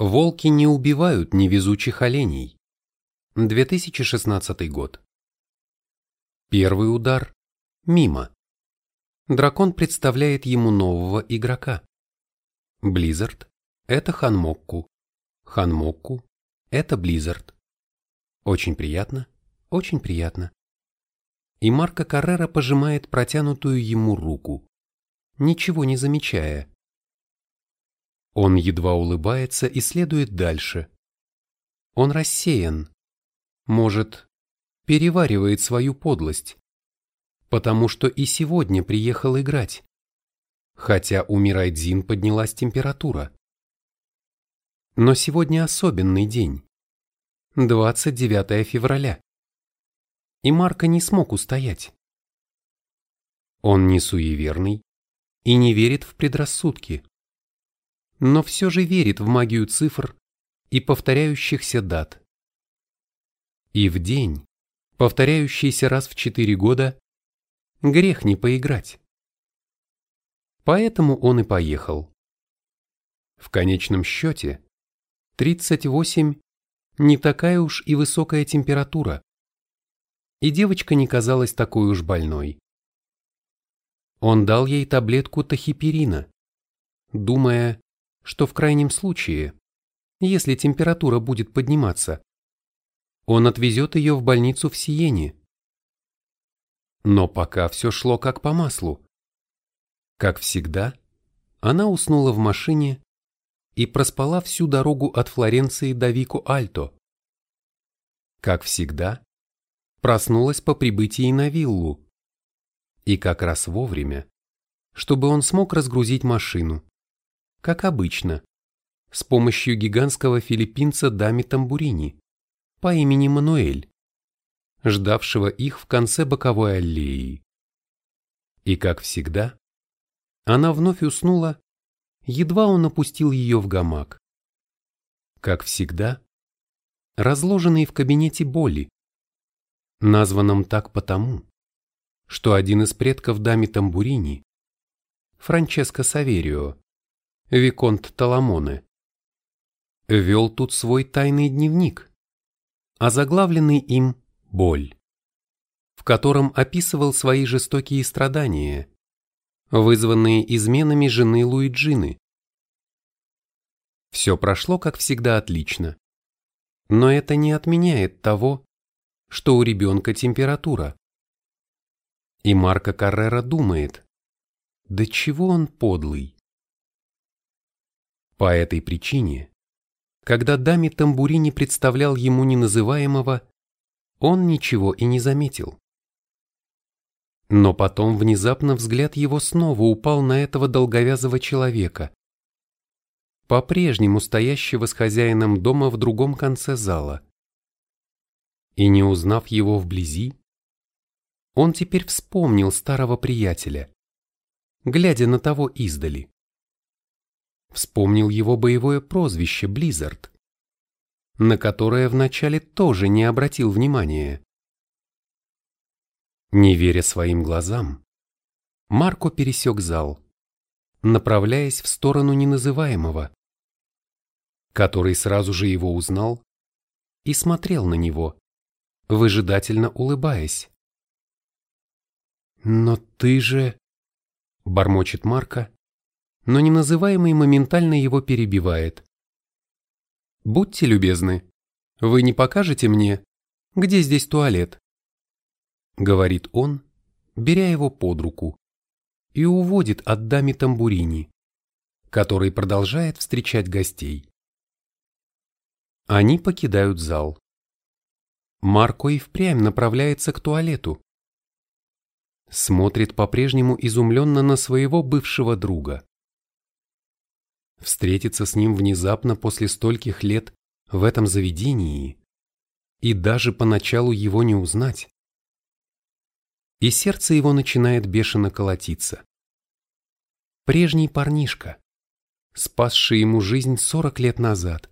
Волки не убивают невезучих оленей. 2016 год. Первый удар – мимо. Дракон представляет ему нового игрока. Близзард – это Ханмокку. Ханмокку – это Близзард. Очень приятно, очень приятно. И Марко Каррера пожимает протянутую ему руку, ничего не замечая. Он едва улыбается и следует дальше. Он рассеян. Может, переваривает свою подлость. Потому что и сегодня приехал играть. Хотя у Мирайдзин поднялась температура. Но сегодня особенный день. 29 февраля. И Марко не смог устоять. Он не суеверный и не верит в предрассудки но все же верит в магию цифр и повторяющихся дат. И в день, повторяющийся раз в четыре года, грех не поиграть. Поэтому он и поехал. В конечном счете, 38 не такая уж и высокая температура. И девочка не казалась такой уж больной. Он дал ей таблетку тахиперина, думая, что в крайнем случае, если температура будет подниматься, он отвезет ее в больницу в Сиене. Но пока все шло как по маслу. Как всегда, она уснула в машине и проспала всю дорогу от Флоренции до Вику-Альто. Как всегда, проснулась по прибытии на виллу. И как раз вовремя, чтобы он смог разгрузить машину как обычно, с помощью гигантского филиппинца Дами Тамбурини по имени Мануэль, ждавшего их в конце боковой аллеи. И как всегда, она вновь уснула, едва он опустил ее в гамак. Как всегда, разложенный в кабинете боли, названном так потому, что один из предков Дами Тамбурини, Франческо Саверио, Виконт Таламоне, вел тут свой тайный дневник, озаглавленный им «Боль», в котором описывал свои жестокие страдания, вызванные изменами жены Луиджины. Все прошло, как всегда, отлично. Но это не отменяет того, что у ребенка температура. И Марко Каррера думает, да чего он подлый. По этой причине, когда даме Тамбурини представлял ему неназываемого, он ничего и не заметил. Но потом внезапно взгляд его снова упал на этого долговязого человека, по-прежнему стоящего с хозяином дома в другом конце зала. И не узнав его вблизи, он теперь вспомнил старого приятеля, глядя на того издали. Вспомнил его боевое прозвище Близзард, на которое вначале тоже не обратил внимания. Не веря своим глазам, Марко пересек зал, направляясь в сторону неназываемого, который сразу же его узнал и смотрел на него, выжидательно улыбаясь. «Но ты же...» — бормочет Марко, но неназываемый моментально его перебивает. «Будьте любезны, вы не покажете мне, где здесь туалет?» Говорит он, беря его под руку, и уводит от даме тамбурини, который продолжает встречать гостей. Они покидают зал. Марко и впрямь направляется к туалету. Смотрит по-прежнему изумленно на своего бывшего друга. Встретиться с ним внезапно после стольких лет в этом заведении и даже поначалу его не узнать. И сердце его начинает бешено колотиться. Прежний парнишка, спасший ему жизнь сорок лет назад,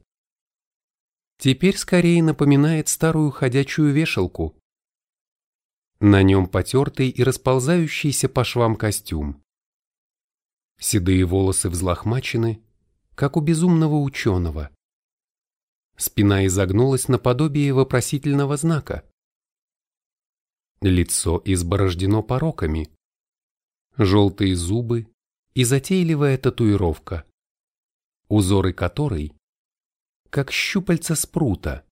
теперь скорее напоминает старую ходячую вешалку. На нем потертый и расползающийся по швам костюм. Седые волосы взлохмачены, как у безумного ученого, Спина изогнулась наподобие вопросительного знака. Лицо изборождено пороками. Желтые зубы и затейливая татуировка, узоры которой, как щупальца спрута,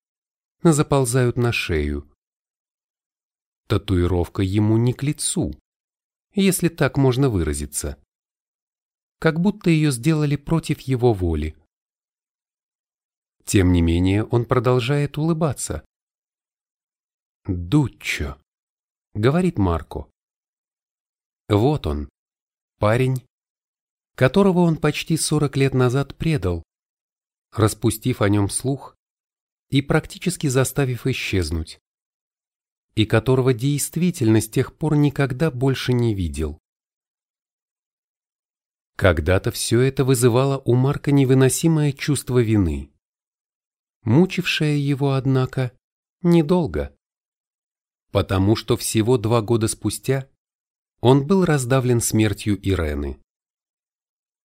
заползают на шею. Татуировка ему не к лицу, если так можно выразиться. Как будто ее сделали против его воли. Тем не менее он продолжает улыбаться. «Дуччо», — говорит Марко. Вот он, парень, которого он почти 40 лет назад предал, распустив о нем слух и практически заставив исчезнуть, и которого действительно с тех пор никогда больше не видел. Когда-то все это вызывало у Марка невыносимое чувство вины мучившая его, однако, недолго. Потому что всего два года спустя он был раздавлен смертью Ирены.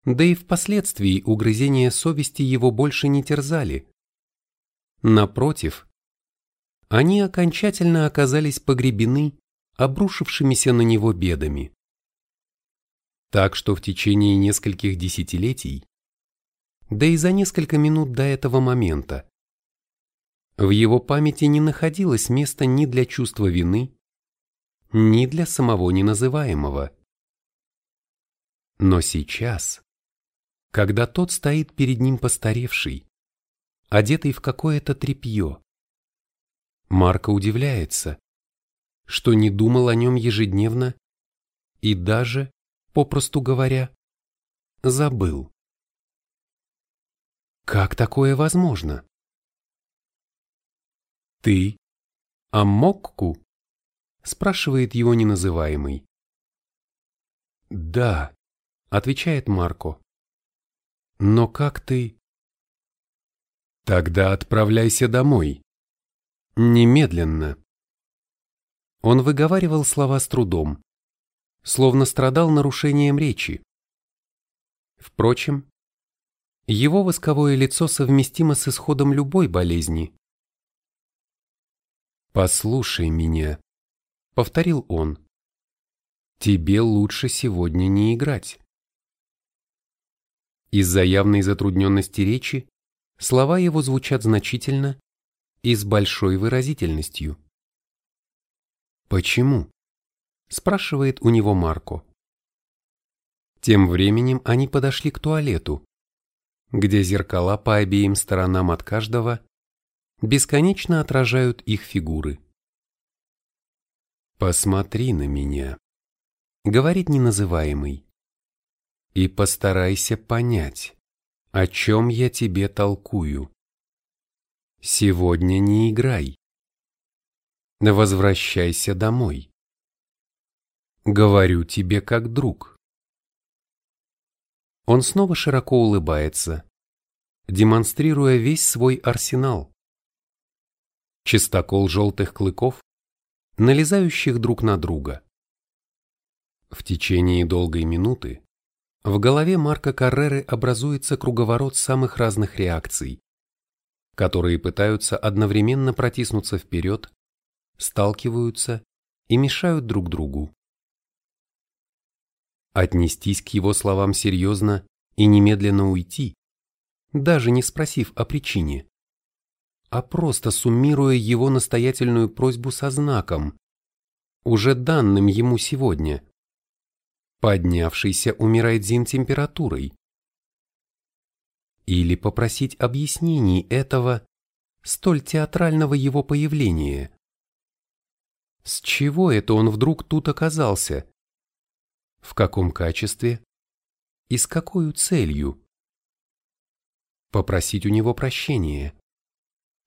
Да и впоследствии угрызения совести его больше не терзали. Напротив, они окончательно оказались погребены обрушившимися на него бедами. Так что в течение нескольких десятилетий, да и за несколько минут до этого момента, в его памяти не находилось места ни для чувства вины, ни для самого неназываемого. Но сейчас, когда тот стоит перед ним постаревший, одетый в какое-то тряпье, Марко удивляется, что не думал о нем ежедневно и даже, попросту говоря, забыл. Как такое возможно? «Ты? Амокку?» – спрашивает его неназываемый. «Да», – отвечает Марко. «Но как ты?» «Тогда отправляйся домой. Немедленно». Он выговаривал слова с трудом, словно страдал нарушением речи. Впрочем, его восковое лицо совместимо с исходом любой болезни, «Послушай меня», — повторил он. «Тебе лучше сегодня не играть». Из-за явной затрудненности речи слова его звучат значительно и с большой выразительностью. «Почему?» – спрашивает у него Марко. Тем временем они подошли к туалету, где зеркала по обеим сторонам от каждого бесконечно отражают их фигуры. «Посмотри на меня», — говорит неназываемый, — «и постарайся понять, о чем я тебе толкую. Сегодня не играй. Возвращайся домой. Говорю тебе как друг». Он снова широко улыбается, демонстрируя весь свой арсенал, чистокол желтых клыков, налезающих друг на друга. В течение долгой минуты в голове Марка Карреры образуется круговорот самых разных реакций, которые пытаются одновременно протиснуться вперед, сталкиваются и мешают друг другу. Отнестись к его словам серьезно и немедленно уйти, даже не спросив о причине, а просто суммируя его настоятельную просьбу со знаком, уже данным ему сегодня, поднявшейся у Мирайдзин температурой. Или попросить объяснений этого, столь театрального его появления. С чего это он вдруг тут оказался? В каком качестве? И с какой целью? Попросить у него прощения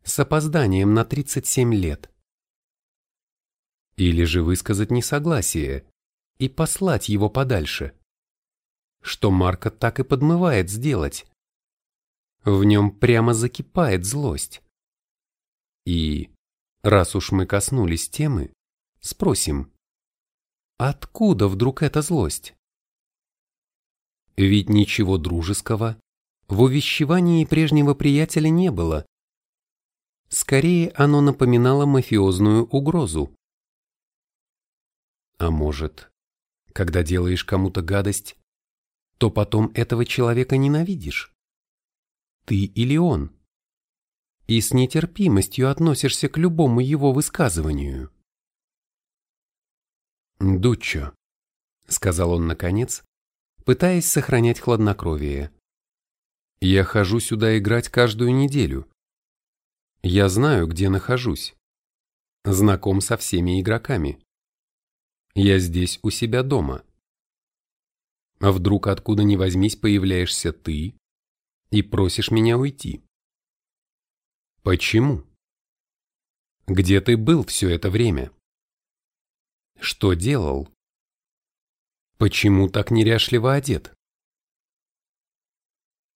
с опозданием на 37 лет. Или же высказать несогласие и послать его подальше, что Марка так и подмывает сделать. В нем прямо закипает злость. И, раз уж мы коснулись темы, спросим, откуда вдруг эта злость? Ведь ничего дружеского в увещевании прежнего приятеля не было Скорее, оно напоминало мафиозную угрозу. А может, когда делаешь кому-то гадость, то потом этого человека ненавидишь? Ты или он? И с нетерпимостью относишься к любому его высказыванию. «Дуччо», — сказал он наконец, пытаясь сохранять хладнокровие. «Я хожу сюда играть каждую неделю. Я знаю, где нахожусь. Знаком со всеми игроками. Я здесь у себя дома. А вдруг откуда ни возьмись появляешься ты и просишь меня уйти? Почему? Где ты был все это время? Что делал? Почему так неряшливо одет?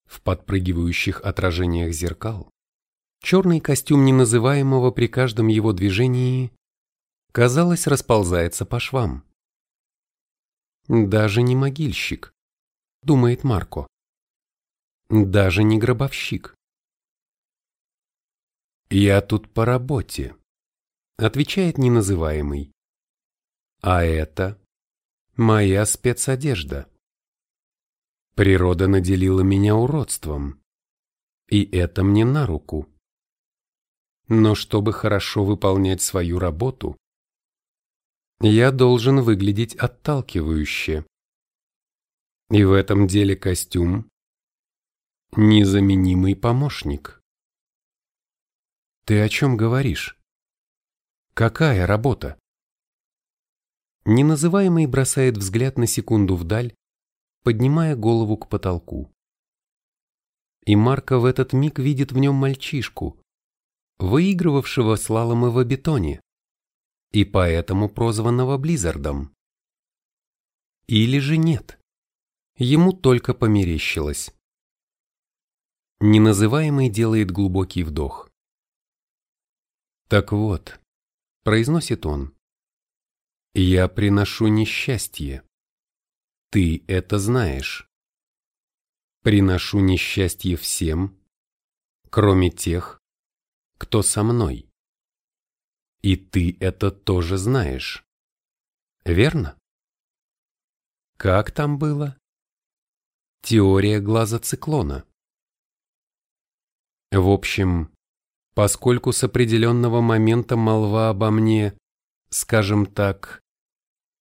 В подпрыгивающих отражениях зеркал черный костюм неназываемого при каждом его движении, казалось, расползается по швам. Даже не могильщик, думает Марко. Даже не гробовщик. «Я тут по работе», — отвечает неназываемый. «А это моя спецодежда. Природа наделила меня уродством, и это мне на руку. Но чтобы хорошо выполнять свою работу, я должен выглядеть отталкивающе. И в этом деле костюм – незаменимый помощник. Ты о чем говоришь? Какая работа? Неназываемый бросает взгляд на секунду вдаль, поднимая голову к потолку. И Марко в этот миг видит в нем мальчишку, выигрывавшего слаломы в бетоне, и поэтому прозванного Близзардом. Или же нет, ему только померещилось. Неназываемый делает глубокий вдох. «Так вот», — произносит он, я приношу несчастье. Ты это знаешь. Приношу несчастье всем, кроме тех, кто со мной. И ты это тоже знаешь. Верно? Как там было? Теория глаза циклона. В общем, поскольку с определенного момента молва обо мне, скажем так,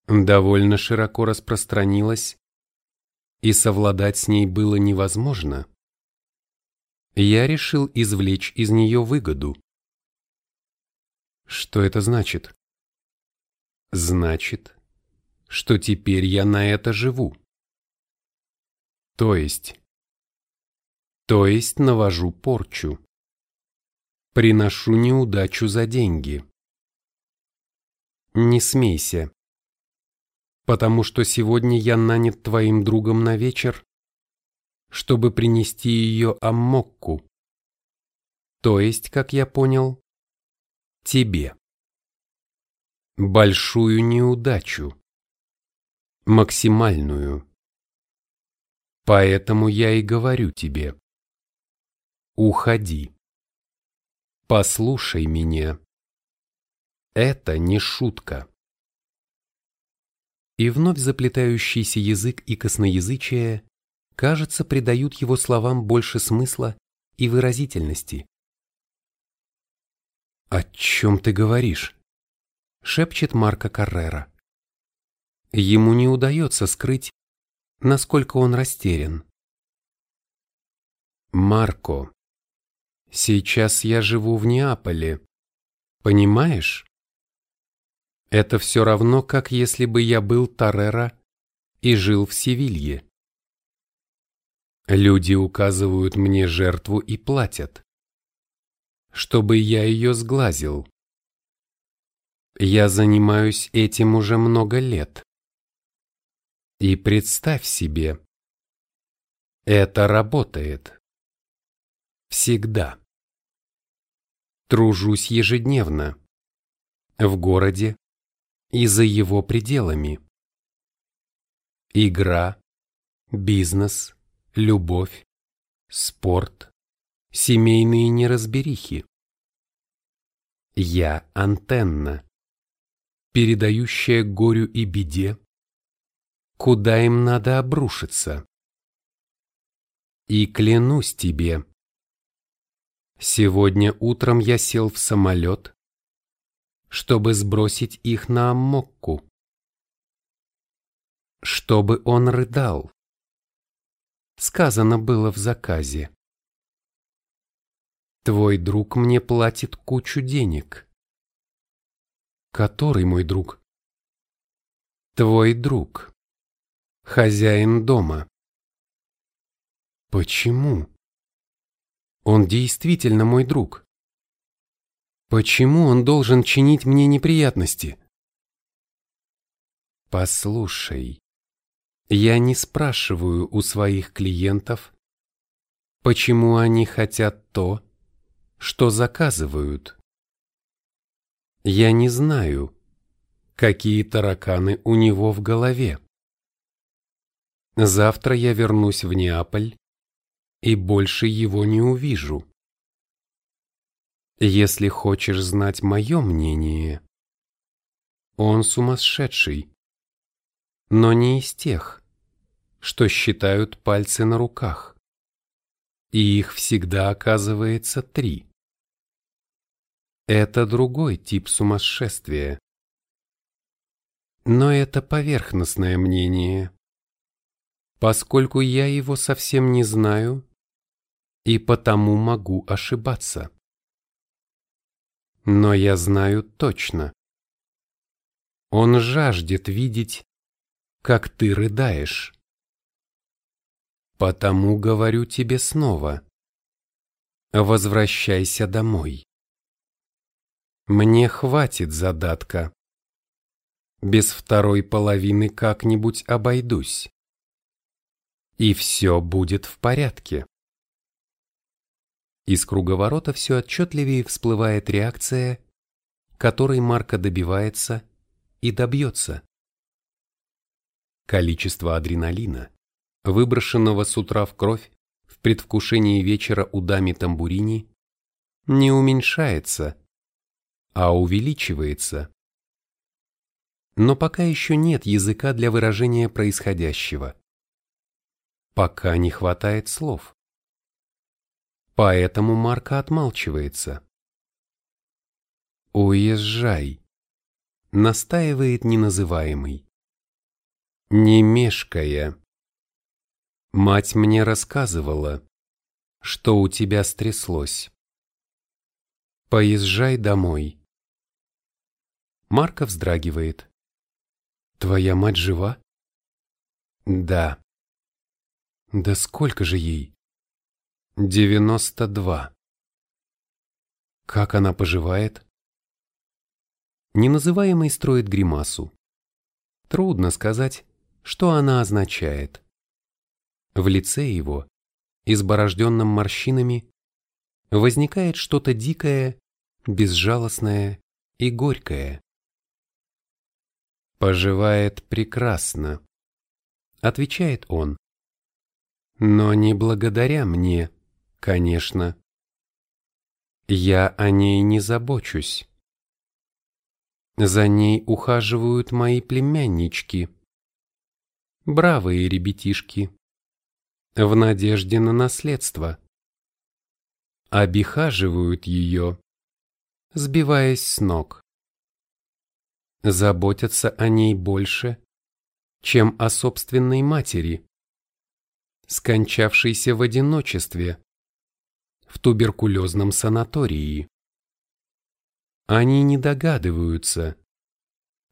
довольно широко распространилась, и совладать с ней было невозможно, я решил извлечь из нее выгоду. Что это значит? Значит, что теперь я на это живу. То есть, то есть навожу порчу. Приношу неудачу за деньги. Не смейся потому что сегодня я нанят твоим другом на вечер, чтобы принести ее Аммокку, то есть, как я понял, тебе. Большую неудачу, максимальную. Поэтому я и говорю тебе, уходи, послушай меня. Это не шутка и вновь заплетающийся язык и косноязычие, кажется, придают его словам больше смысла и выразительности. «О чем ты говоришь?» — шепчет Марко Каррера. Ему не удается скрыть, насколько он растерян. «Марко, сейчас я живу в Неаполе, понимаешь?» Это все равно, как если бы я был Тарера и жил в Севилье. Люди указывают мне жертву и платят, чтобы я ее сглазил. Я занимаюсь этим уже много лет. И представь себе, это работает. Всегда. Тружусь ежедневно. В городе, и за его пределами. Игра, бизнес, любовь, спорт, семейные неразберихи. Я антенна, передающая горю и беде, куда им надо обрушиться. И клянусь тебе, сегодня утром я сел в самолет, чтобы сбросить их на Аммокку, чтобы он рыдал. Сказано было в заказе. Твой друг мне платит кучу денег. Который мой друг? Твой друг. Хозяин дома. Почему? Он действительно мой друг. Почему он должен чинить мне неприятности? Послушай, я не спрашиваю у своих клиентов, почему они хотят то, что заказывают. Я не знаю, какие тараканы у него в голове. Завтра я вернусь в Неаполь и больше его не увижу. Если хочешь знать мое мнение, он сумасшедший, но не из тех, что считают пальцы на руках. И их всегда оказывается три. Это другой тип сумасшествия. Но это поверхностное мнение, поскольку я его совсем не знаю и потому могу ошибаться. Но я знаю точно. Он жаждет видеть, как ты рыдаешь. Потому говорю тебе снова. Возвращайся домой. Мне хватит задатка. Без второй половины как-нибудь обойдусь. И все будет в порядке. Из круговорота все отчетливее всплывает реакция, которой Марка добивается и добьется. Количество адреналина, выброшенного с утра в кровь в предвкушении вечера у дами тамбурини, не уменьшается, а увеличивается. Но пока еще нет языка для выражения происходящего. Пока не хватает слов. Поэтому Марка отмалчивается. «Уезжай», — настаивает неназываемый. Не мешкая. Мать мне рассказывала, что у тебя стряслось. Поезжай домой. Марка вздрагивает. Твоя мать жива? Да. Да сколько же ей? Девяносто два. Как она поживает? Неназываемый строит гримасу. Трудно сказать, что она означает. В лице его, изборожденном морщинами, возникает что-то дикое, безжалостное и горькое поживает прекрасно, отвечает он. Но не благодаря мне, конечно. Я о ней не забочусь. За ней ухаживают мои племяннички. Бравые ребятишки. В надежде на наследство. Обихаживают ее, сбиваясь с ног заботятся о ней больше, чем о собственной матери, скончавшейся в одиночестве, в туберкулезном санатории. Они не догадываются,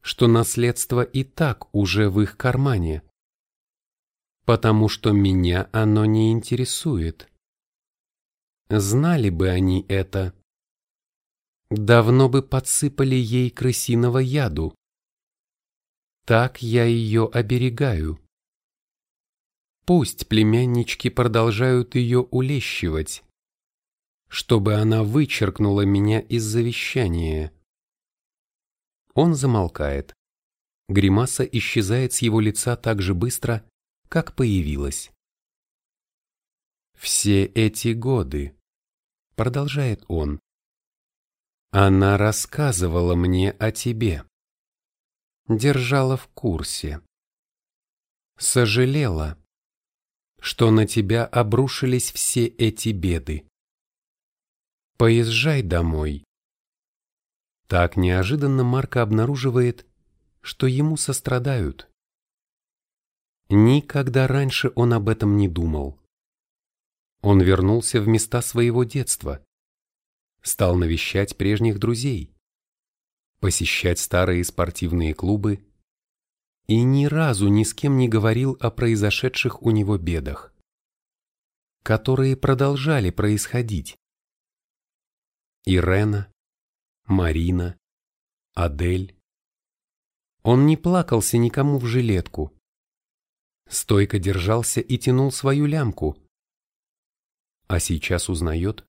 что наследство и так уже в их кармане, потому что меня оно не интересует. Знали бы они это, давно бы подсыпали ей крысиного яду. Так я ее оберегаю. Пусть племяннички продолжают ее улещивать, чтобы она вычеркнула меня из завещания. Он замолкает. Гримаса исчезает с его лица так же быстро, как появилась. «Все эти годы», — продолжает он, Она рассказывала мне о тебе. Держала в курсе. Сожалела, что на тебя обрушились все эти беды. Поезжай домой. Так неожиданно Марко обнаруживает, что ему сострадают. Никогда раньше он об этом не думал. Он вернулся в места своего детства, стал навещать прежних друзей, посещать старые спортивные клубы и ни разу ни с кем не говорил о произошедших у него бедах, которые продолжали происходить. Ирена, Марина, Адель. Он не плакался никому в жилетку. Стойко держался и тянул свою лямку. А сейчас узнает,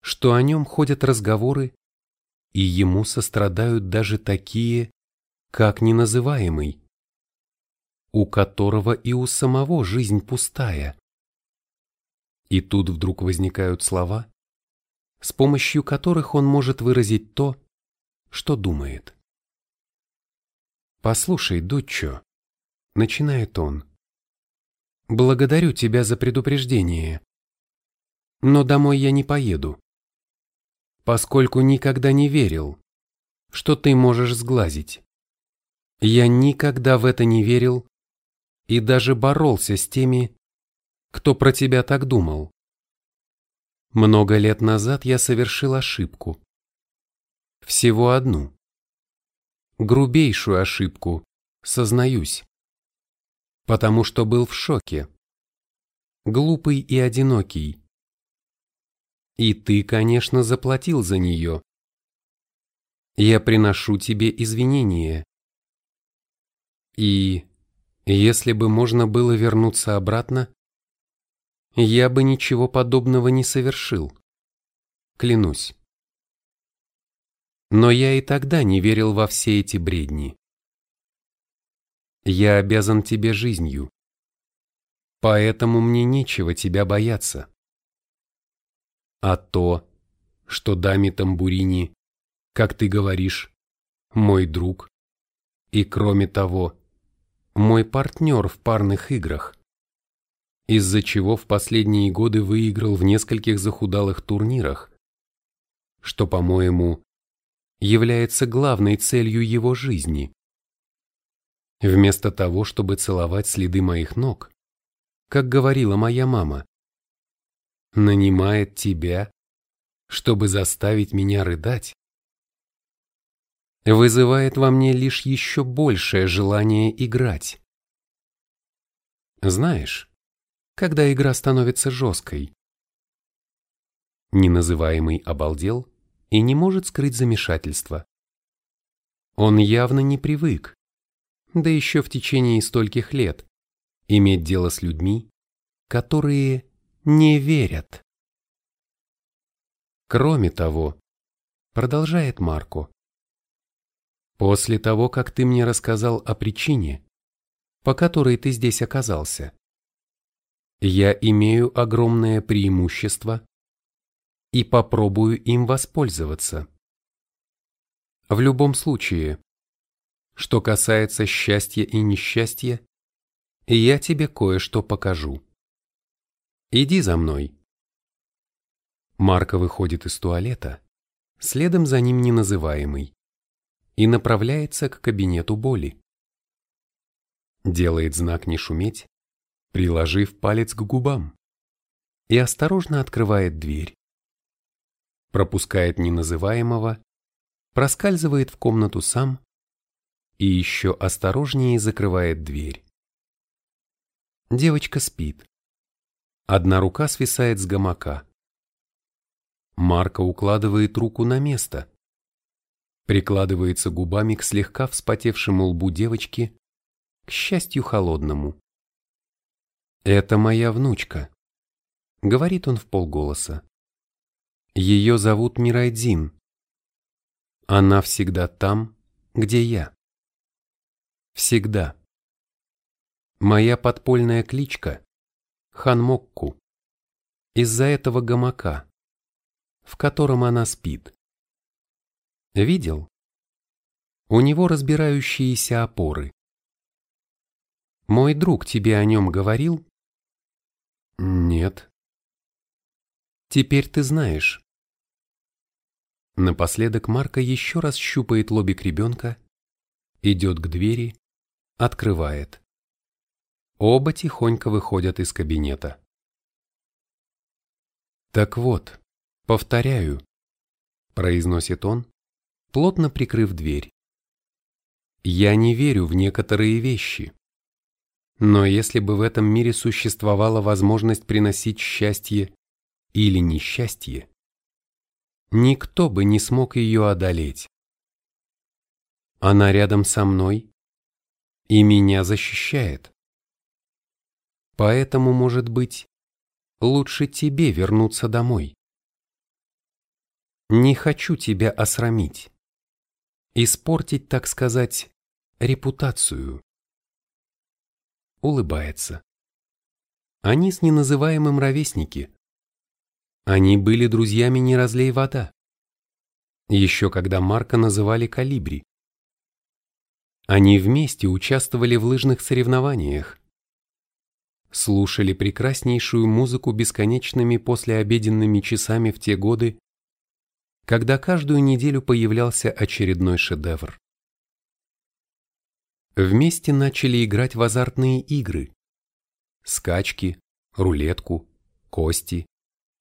что о нем ходят разговоры, и ему сострадают даже такие, как неназываемый, у которого и у самого жизнь пустая. И тут вдруг возникают слова, с помощью которых он может выразить то, что думает. «Послушай, Дуччо», — начинает он, — «благодарю тебя за предупреждение, но домой я не поеду, поскольку никогда не верил, что ты можешь сглазить. Я никогда в это не верил и даже боролся с теми, кто про тебя так думал. Много лет назад я совершил ошибку. Всего одну. Грубейшую ошибку, сознаюсь. Потому что был в шоке. Глупый и одинокий. И ты, конечно, заплатил за нее. Я приношу тебе извинения. И если бы можно было вернуться обратно, я бы ничего подобного не совершил. Клянусь. Но я и тогда не верил во все эти бредни. Я обязан тебе жизнью. Поэтому мне нечего тебя бояться. А то, что даме Тамбурини, как ты говоришь, мой друг, и кроме того, мой партнер в парных играх, из-за чего в последние годы выиграл в нескольких захудалых турнирах, что, по-моему, является главной целью его жизни. Вместо того, чтобы целовать следы моих ног, как говорила моя мама, нанимает тебя, чтобы заставить меня рыдать, вызывает во мне лишь еще большее желание играть. Знаешь, когда игра становится жесткой. Неназываемый обалдел и не может скрыть замешательство. Он явно не привык, да еще в течение стольких лет, иметь дело с людьми, которые не верят. Кроме того, продолжает Марко, после того, как ты мне рассказал о причине, по которой ты здесь оказался, я имею огромное преимущество и попробую им воспользоваться. В любом случае, что касается счастья и несчастья, я тебе кое-что покажу. Иди за мной. Марко выходит из туалета, следом за ним неназываемый, и направляется к кабинету боли. Делает знак не шуметь приложив палец к губам, и осторожно открывает дверь. Пропускает неназываемого, проскальзывает в комнату сам и еще осторожнее закрывает дверь. Девочка спит. Одна рука свисает с гамака. Марка укладывает руку на место, прикладывается губами к слегка вспотевшему лбу девочки, к счастью холодному. «Это моя внучка», — говорит он в полголоса. «Ее зовут Мирайдзин. Она всегда там, где я. Всегда. Моя подпольная кличка — Ханмокку. Из-за этого гамака, в котором она спит. Видел? У него разбирающиеся опоры. Мой друг тебе о нем говорил? Нет. Теперь ты знаешь. Напоследок Марка еще раз щупает лобик ребенка, идет к двери, открывает. Оба тихонько выходят из кабинета. «Так вот, повторяю», — произносит он, плотно прикрыв дверь. «Я не верю в некоторые вещи. Но если бы в этом мире существовала возможность приносить счастье или несчастье, никто бы не смог ее одолеть. Она рядом со мной и меня защищает. Поэтому, может быть, лучше тебе вернуться домой. Не хочу тебя осрамить, испортить, так сказать, репутацию улыбается. Они с неназываемым ровесники. Они были друзьями не разлей вода. Еще когда Марка называли Калибри. Они вместе участвовали в лыжных соревнованиях. Слушали прекраснейшую музыку бесконечными послеобеденными часами в те годы, когда каждую неделю появлялся очередной шедевр вместе начали играть в азартные игры. Скачки, рулетку, кости,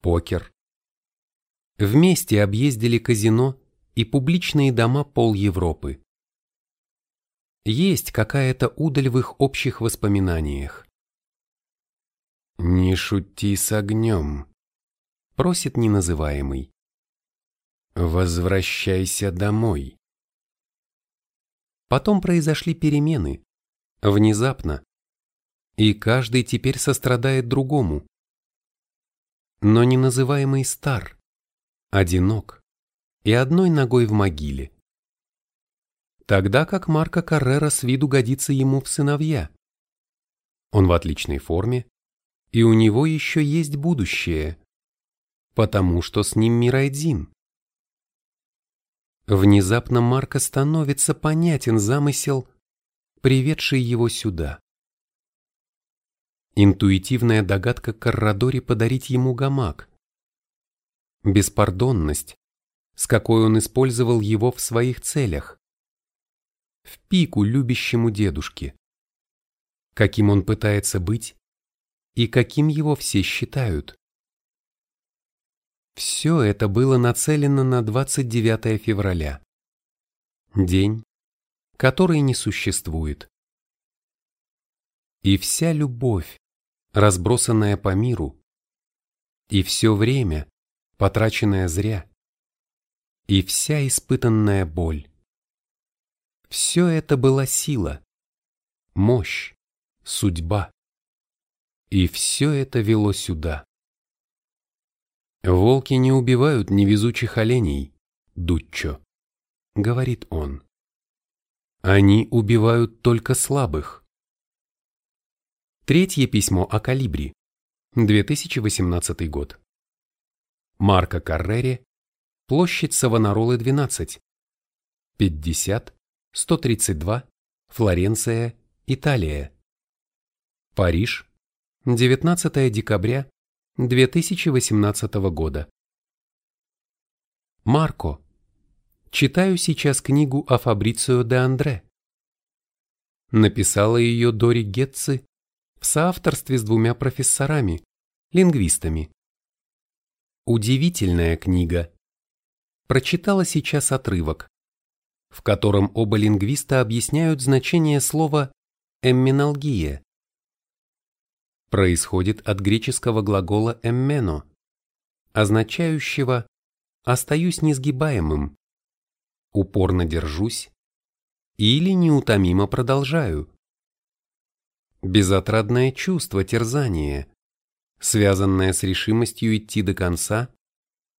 покер. Вместе объездили казино и публичные дома пол Европы. Есть какая-то удаль в их общих воспоминаниях. «Не шути с огнем», — просит неназываемый. «Возвращайся домой». Потом произошли перемены. Внезапно. И каждый теперь сострадает другому. Но не называемый стар, одинок и одной ногой в могиле. Тогда как Марко Каррера с виду годится ему в сыновья. Он в отличной форме, и у него еще есть будущее, потому что с ним Мирайдзин. Внезапно Марка становится понятен замысел, приведший его сюда. Интуитивная догадка Каррадори подарить ему гамак. Беспардонность, с какой он использовал его в своих целях. В пику любящему дедушке. Каким он пытается быть и каким его все считают. Все это было нацелено на 29 февраля. День, который не существует. И вся любовь, разбросанная по миру, и все время, потраченное зря, и вся испытанная боль. Все это была сила, мощь, судьба. И все это вело сюда. «Волки не убивают невезучих оленей, Дуччо», — говорит он. «Они убивают только слабых». Третье письмо о калибре. 2018 год. Марко Каррере, площадь Савонаролы 12, 50, 132, Флоренция, Италия. Париж, 19 декабря 2018 года. Марко. Читаю сейчас книгу о Фабрицио де Андре. Написала ее Дори Гетци в соавторстве с двумя профессорами, лингвистами. Удивительная книга. Прочитала сейчас отрывок, в котором оба лингвиста объясняют значение слова «эмминалгия», происходит от греческого глагола «эммено», означающего «остаюсь несгибаемым», «упорно держусь» или «неутомимо продолжаю». Безотрадное чувство терзания, связанное с решимостью идти до конца,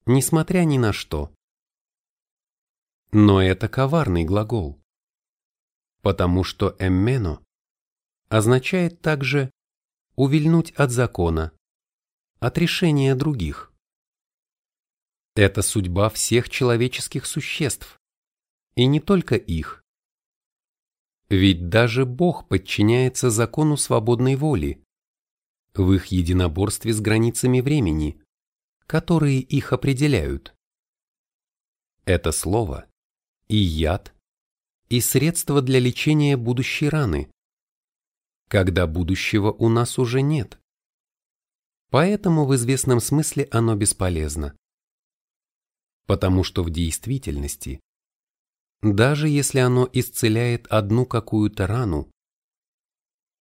несмотря ни на что. Но это коварный глагол, потому что «эммено» означает также увильнуть от закона, от решения других. Это судьба всех человеческих существ, И не только их. Ведь даже Бог подчиняется закону свободной воли в их единоборстве с границами времени, которые их определяют. Это слово и яд, и средство для лечения будущей раны, когда будущего у нас уже нет. Поэтому в известном смысле оно бесполезно. Потому что в действительности, даже если оно исцеляет одну какую-то рану,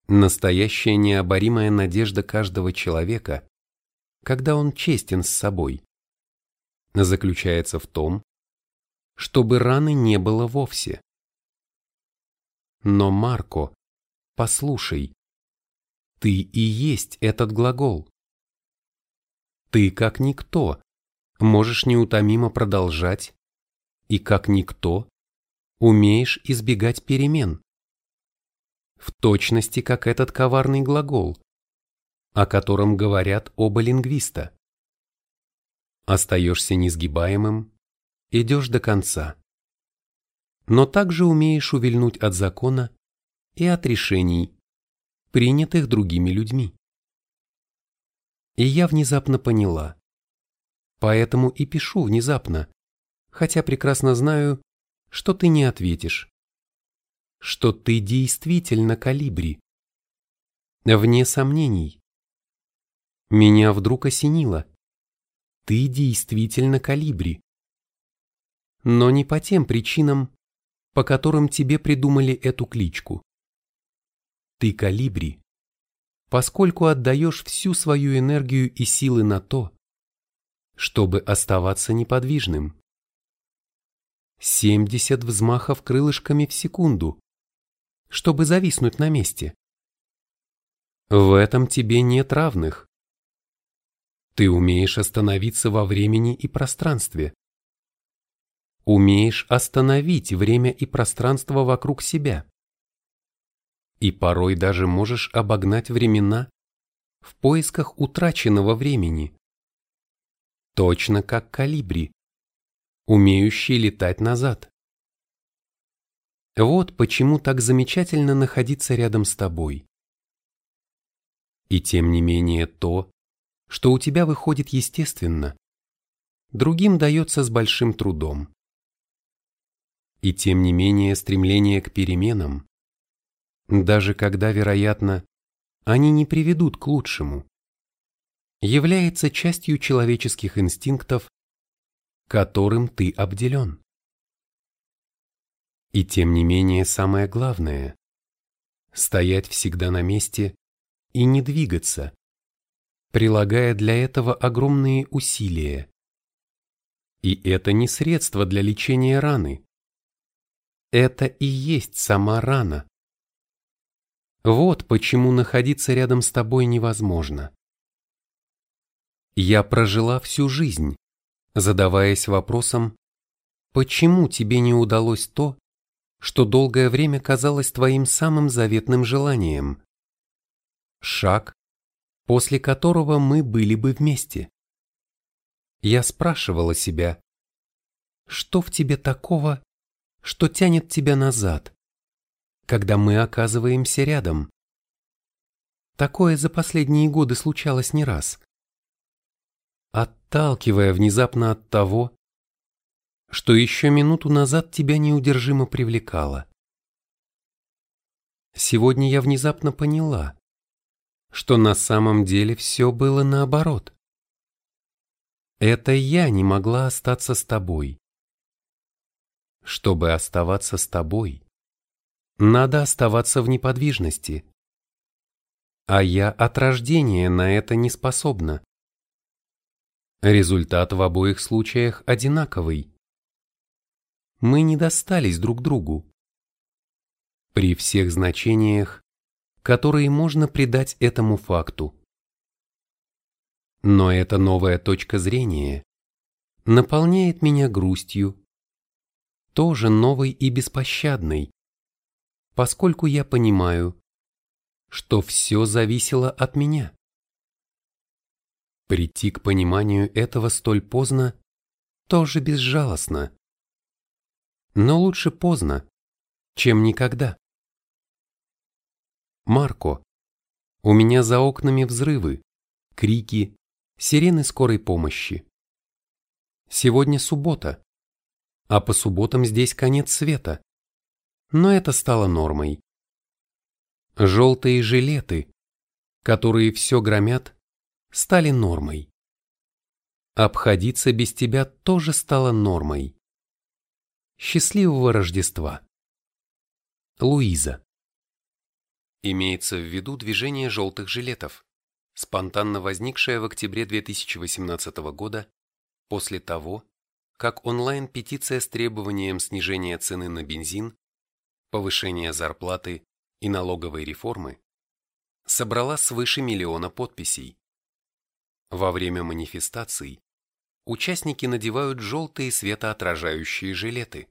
настоящая необоримая надежда каждого человека, когда он честен с собой, заключается в том, чтобы раны не было вовсе. Но, Марко, послушай, ты и есть этот глагол. Ты, как никто, можешь неутомимо продолжать, и как никто, умеешь избегать перемен. В точности, как этот коварный глагол, о котором говорят оба лингвиста. Остаешься несгибаемым, идешь до конца. Но также умеешь увильнуть от закона и от решений, принятых другими людьми. И я внезапно поняла. Поэтому и пишу внезапно, хотя прекрасно знаю, что ты не ответишь. Что ты действительно калибри. Вне сомнений. Меня вдруг осенило. Ты действительно калибри. Но не по тем причинам, по которым тебе придумали эту кличку. Ты калибри, поскольку отдаешь всю свою энергию и силы на то, чтобы оставаться неподвижным. 70 взмахов крылышками в секунду, чтобы зависнуть на месте. В этом тебе нет равных. Ты умеешь остановиться во времени и пространстве. Умеешь остановить время и пространство вокруг себя и порой даже можешь обогнать времена в поисках утраченного времени. Точно как калибри, умеющий летать назад. Вот почему так замечательно находиться рядом с тобой. И тем не менее то, что у тебя выходит естественно, другим дается с большим трудом. И тем не менее стремление к переменам, даже когда, вероятно, они не приведут к лучшему, является частью человеческих инстинктов, которым ты обделен. И тем не менее самое главное – стоять всегда на месте и не двигаться, прилагая для этого огромные усилия. И это не средство для лечения раны. Это и есть сама рана. Вот почему находиться рядом с тобой невозможно. Я прожила всю жизнь, задаваясь вопросом, почему тебе не удалось то, что долгое время казалось твоим самым заветным желанием? Шаг, после которого мы были бы вместе. Я спрашивала себя, что в тебе такого, что тянет тебя назад? Когда мы оказываемся рядом. Такое за последние годы случалось не раз. Отталкивая внезапно от того, что еще минуту назад тебя неудержимо привлекало. Сегодня я внезапно поняла, что на самом деле все было наоборот. Это я не могла остаться с тобой. Чтобы оставаться с тобой, надо оставаться в неподвижности. А я от рождения на это не способна. Результат в обоих случаях одинаковый. Мы не достались друг другу. При всех значениях, которые можно придать этому факту. Но эта новая точка зрения наполняет меня грустью, тоже новой и беспощадной, поскольку я понимаю, что все зависело от меня. Прийти к пониманию этого столь поздно тоже безжалостно. Но лучше поздно, чем никогда. Марко, у меня за окнами взрывы, крики, сирены скорой помощи. Сегодня суббота, а по субботам здесь конец света. Но это стало нормой. Желтые жилеты, которые все громят, стали нормой. Обходиться без тебя тоже стало нормой. Счастливого Рождества. Луиза. Имеется в виду движение желтых жилетов, спонтанно возникшее в октябре 2018 года после того, как онлайн-петиция с требованием снижения цены на бензин, повышения зарплаты и налоговой реформы собрала свыше миллиона подписей. Во время манифестаций участники надевают желтые светоотражающие жилеты.